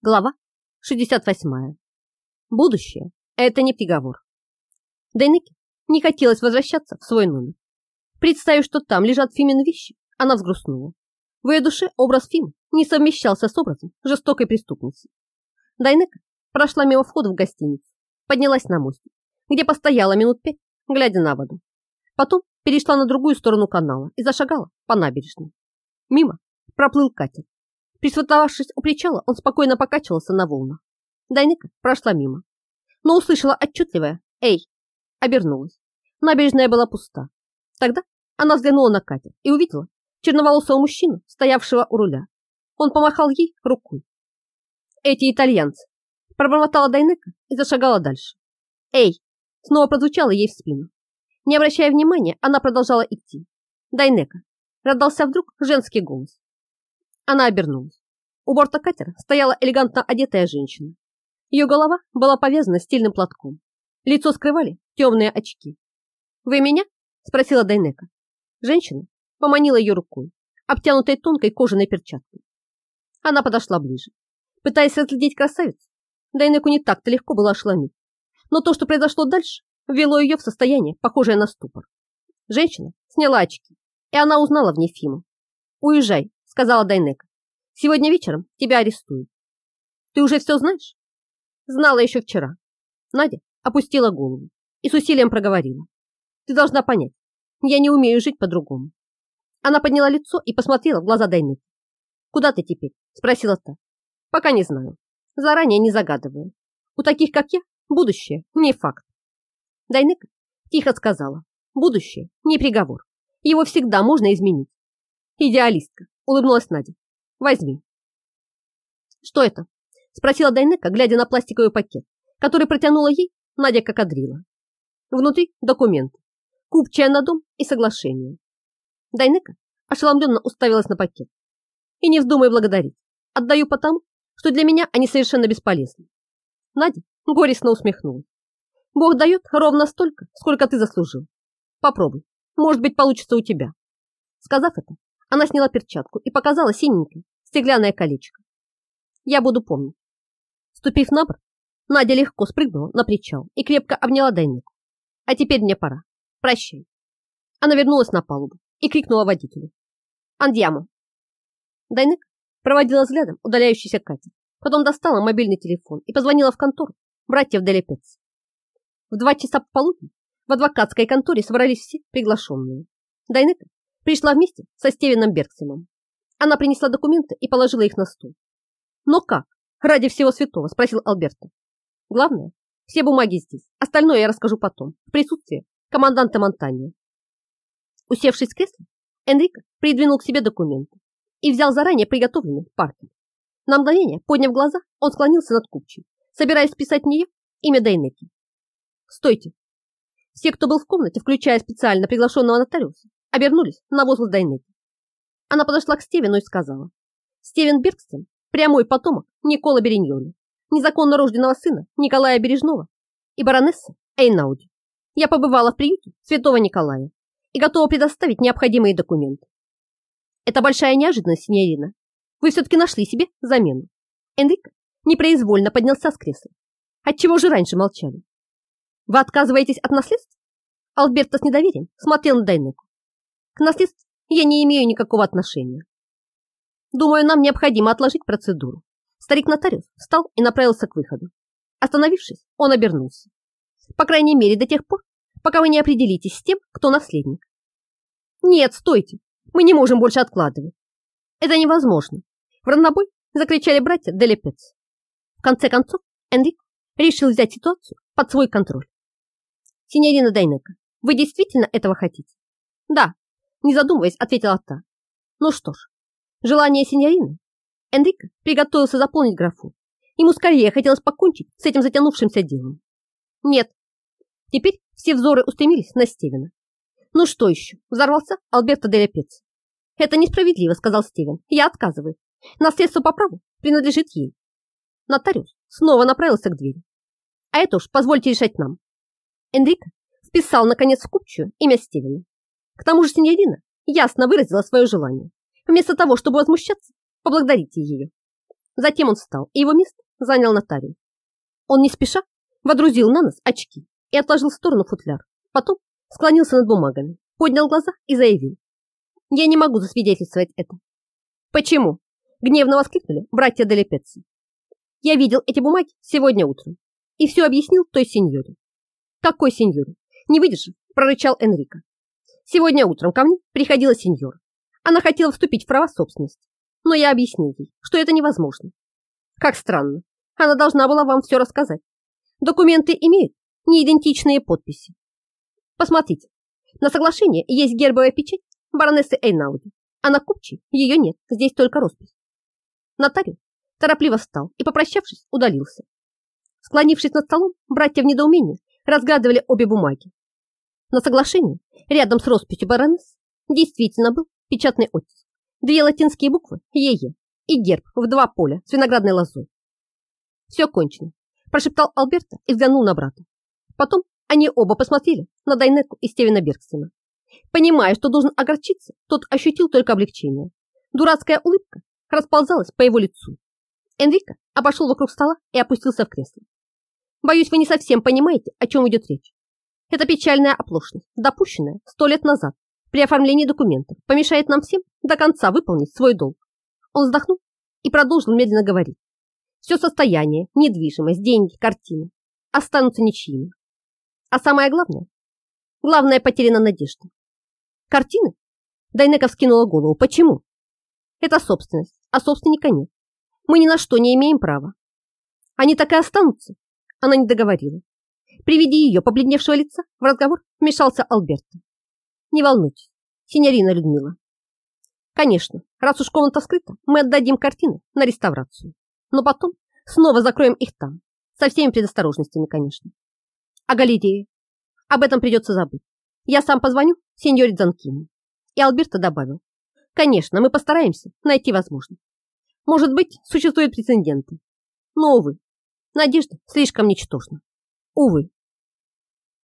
Глава 68. Будущее – это не приговор. Дайнеке не хотелось возвращаться в свой номер. Представив, что там лежат Фимины вещи, она взгрустнула. В ее душе образ Фимы не совмещался с образом жестокой преступницы. Дайнека прошла мимо входа в гостиницу, поднялась на мостик, где постояла минут пять, глядя на воду. Потом перешла на другую сторону канала и зашагала по набережной. Мимо проплыл катер, Присватавшись у причала, он спокойно покачивался на волнах. Дайнека прошла мимо, но услышала отчетливое «Эй!» Обернулась. Набережная была пуста. Тогда она взглянула на катер и увидела черноволосого мужчину, стоявшего у руля. Он помахал ей рукой. «Эти итальянцы!» Пробормотала Дайнека и зашагала дальше. «Эй!» Снова прозвучало ей в спину. Не обращая внимания, она продолжала идти. «Дайнека!» Раздался вдруг женский голос. Она обернулась. У борта катера стояла элегантно одетая женщина. Ее голова была повязана стильным платком. Лицо скрывали темные очки. «Вы меня?» – спросила Дайнека. Женщина поманила ее рукой, обтянутой тонкой кожаной перчаткой. Она подошла ближе. Пытаясь разглядеть красавицу, Дайнеку не так-то легко было ошеломить. Но то, что произошло дальше, ввело ее в состояние, похожее на ступор. Женщина сняла очки, и она узнала в ней Фиму. «Уезжай», сказала Дайнека. Сегодня вечером тебя арестуют. Ты уже все знаешь? Знала еще вчера. Надя опустила голову и с усилием проговорила. Ты должна понять, я не умею жить по-другому. Она подняла лицо и посмотрела в глаза Дайнеки. Куда ты теперь? Спросила та. Пока не знаю. Заранее не загадываю. У таких, как я, будущее не факт. Дайнека тихо сказала. Будущее не приговор. Его всегда можно изменить. Идеалистка, улыбнулась Надя. Возьми. Что это? Спросила Дайнека, глядя на пластиковый пакет, который протянула ей Надя как одрила. Внутри документы, купчая на дом и соглашение. Дайнека ошеломленно уставилась на пакет. И не вздумай благодарить. Отдаю потому, что для меня они совершенно бесполезны. Надя горестно усмехнулась. Бог дает ровно столько, сколько ты заслужил. Попробуй, может быть, получится у тебя. Сказав это, она сняла перчатку и показала синенькое стеклянное колечко. Я буду помнить. Ступив на борт, Надя легко спрыгнула на причал и крепко обняла Дайнику. А теперь мне пора. Прощай. Она вернулась на палубу и крикнула водителю. Андьямо. Дайник проводила взглядом удаляющийся катер, потом достала мобильный телефон и позвонила в контору братьев Делепец. В два часа пополудни в адвокатской конторе собрались все приглашенные. Дайнека Пришла вместе со Стивеном Бергсимом. Она принесла документы и положила их на стол. «Но как? Ради всего святого?» – спросил Альберто. «Главное, все бумаги здесь. Остальное я расскажу потом, в присутствии команданта Монтанья». Усевшись в кресло, Энрико придвинул к себе документы и взял заранее приготовленный паркинг. На мгновение, подняв глаза, он склонился над купчей, собираясь писать в нее имя Дейнеки. «Стойте!» Все, кто был в комнате, включая специально приглашенного нотариуса, обернулись на возглас Дайнеки. Она подошла к Стивену и сказала, Стивен Бергстен – прямой потомок Никола Бериньоли, незаконно рожденного сына Николая Бережного и баронессы Эйнауди. Я побывала в приюте Святого Николая и готова предоставить необходимые документы. Это большая неожиданность, синьорина. Вы все-таки нашли себе замену. Энрико непроизвольно поднялся с кресла. Отчего же раньше молчали? Вы отказываетесь от наследства? Алберто с недоверием смотрел на Дайнеку. К наследству я не имею никакого отношения. Думаю, нам необходимо отложить процедуру. Старик-нотариус встал и направился к выходу. Остановившись, он обернулся. По крайней мере, до тех пор, пока вы не определитесь с тем, кто наследник. Нет, стойте, мы не можем больше откладывать. Это невозможно. В равнобой закричали братья Делепец. В конце концов, Энрик решил взять ситуацию под свой контроль. Синьорина Дайнека, вы действительно этого хотите? Да, не задумываясь, ответила та. Ну что ж, желание синьорины. Энрико приготовился заполнить графу. Ему скорее хотелось покончить с этим затянувшимся делом. Нет. Теперь все взоры устремились на Стивена. Ну что еще? Взорвался Альберто де Лепец. Это несправедливо, сказал Стивен. Я отказываю. Наследство по праву принадлежит ей. Нотариус снова направился к двери. А это уж позвольте решать нам. Энрико вписал, наконец, в купчую имя Стивена. К тому же синьорина ясно выразила свое желание. Вместо того, чтобы возмущаться, поблагодарите ее. Затем он встал, и его место занял нотариус. Он не спеша водрузил на нос очки и отложил в сторону футляр. Потом склонился над бумагами, поднял глаза и заявил. «Я не могу засвидетельствовать это». «Почему?» – гневно воскликнули братья Делепеци. «Я видел эти бумаги сегодня утром и все объяснил той сеньоре». «Какой сеньоре?» – не выдержав, прорычал Энрико. «Сегодня утром ко мне приходила сеньора. Она хотела вступить в права собственности, но я объяснил ей, что это невозможно. Как странно, она должна была вам все рассказать. Документы имеют неидентичные подписи. Посмотрите, на соглашении есть гербовая печать баронессы Эйнауди, а на купчей ее нет, здесь только роспись. Нотариус торопливо встал и, попрощавшись, удалился. Склонившись над столом, братья в недоумении разгадывали обе бумаги. На соглашении, рядом с росписью баронессы, действительно был печатный оттиск, две латинские буквы «ЕЕ» и герб в два поля с виноградной лозой. Все кончено, прошептал Альберта и взглянул на брата. Потом они оба посмотрели на Дайнеку и Стивена Бергсена. Понимая, что должен огорчиться, тот ощутил только облегчение. Дурацкая улыбка расползалась по его лицу. Энрико обошел вокруг стола и опустился в кресло. Боюсь, вы не совсем понимаете, о чем идет речь. Это печальная оплошность, допущенная сто лет назад при оформлении документов, помешает нам всем до конца выполнить свой долг. Он вздохнул и продолжил медленно говорить. Все состояние, недвижимость, деньги, картины останутся ничьими. А самое главное, главное потеряна надежда. Картины? Дайнека вскинула голову. Почему? Это собственность, а собственника нет. Мы ни на что не имеем права. Они так и останутся. Она не договорила. При виде ее побледневшего лица в разговор вмешался Альберто. Не волнуйтесь, синьорина Людмила. Конечно, раз уж комната скрыта, мы отдадим картины на реставрацию. Но потом снова закроем их там. Со всеми предосторожностями, конечно. А галереи? Об этом придется забыть. Я сам позвоню сеньоре Дзанкини. И Альберто добавил. Конечно, мы постараемся найти возможность. Может быть, существуют прецеденты. Но, увы, надежда слишком ничтожна. Увы.